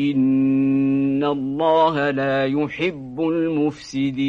إن الله لا يحب المفسدين